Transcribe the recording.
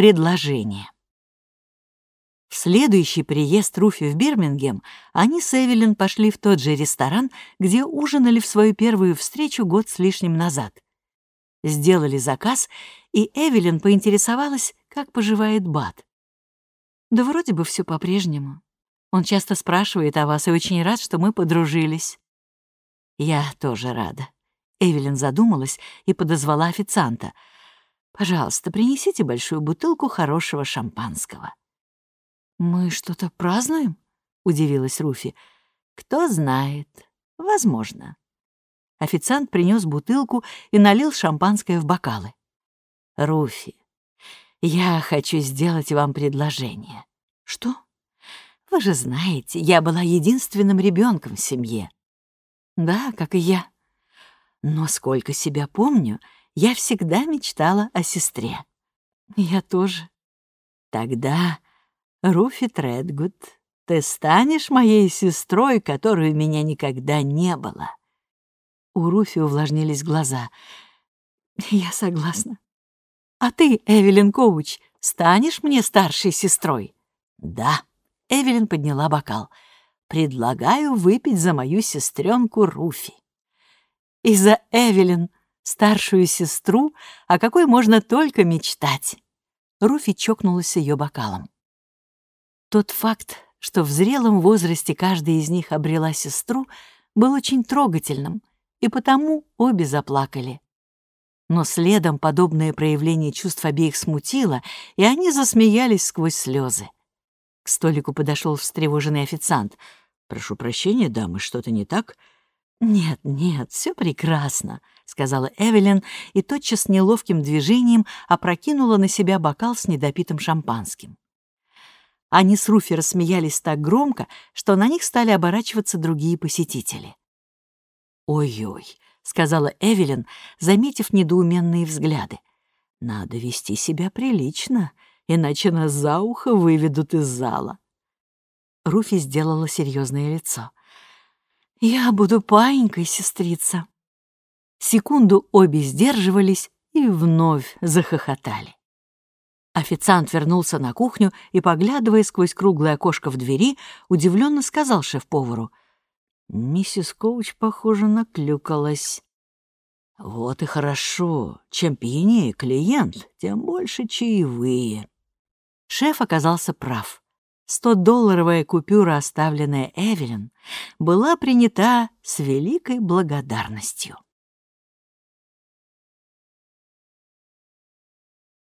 предложение. В следующий приезд Руфи в Бирмингем они с Эвелин пошли в тот же ресторан, где ужинали в свою первую встречу год с лишним назад. Сделали заказ, и Эвелин поинтересовалась, как поживает Бат. «Да вроде бы все по-прежнему. Он часто спрашивает о вас и очень рад, что мы подружились». «Я тоже рада». Эвелин задумалась и подозвала официанта. «Пожалуйста, принесите большую бутылку хорошего шампанского». «Мы что-то празднуем?» — удивилась Руфи. «Кто знает. Возможно». Официант принес бутылку и налил шампанское в бокалы. «Руфи, я хочу сделать вам предложение». «Что?» «Вы же знаете, я была единственным ребенком в семье». «Да, как и я. Но сколько себя помню, я всегда мечтала о сестре». «Я тоже». «Тогда Руфи Тредгуд, ты станешь моей сестрой, которой у меня никогда не было». У Руфи увлажнились глаза. «Я согласна. А ты, Эвелин Коуч, станешь мне старшей сестрой?» «Да». Эвелин подняла бокал. «Предлагаю выпить за мою сестренку Руфи». «И за Эвелин, старшую сестру, о какой можно только мечтать». Руфи чокнулась ее бокалом. Тот факт, что в зрелом возрасте каждая из них обрела сестру, был очень трогательным, и потому обе заплакали. Но следом подобное проявление чувств обеих смутило, и они засмеялись сквозь слезы. К столику подошел встревоженный официант. «Прошу прощения, дамы, что-то не так?» «Нет, нет, все прекрасно», — сказала Эвелин и тотчас неловким движением опрокинула на себя бокал с недопитым шампанским. Они с Руфи рассмеялись так громко, что на них стали оборачиваться другие посетители. «Ой-ой», — сказала Эвелин, заметив недоуменные взгляды. «Надо вести себя прилично, иначе нас за ухо выведут из зала». Руфи сделала серьезное лицо. «Я буду паинькой, сестрица». Секунду обе сдерживались и вновь захохотали. Официант вернулся на кухню и, поглядывая сквозь круглое окошко в двери, удивленно сказал шеф-повару. «Миссис Коуч, похоже, наклюкалась». «Вот и хорошо. Чем пьянее клиент, тем больше чаевые». Шеф оказался прав. Сто-долларовая купюра, оставленная Эвелин, была принята с великой благодарностью.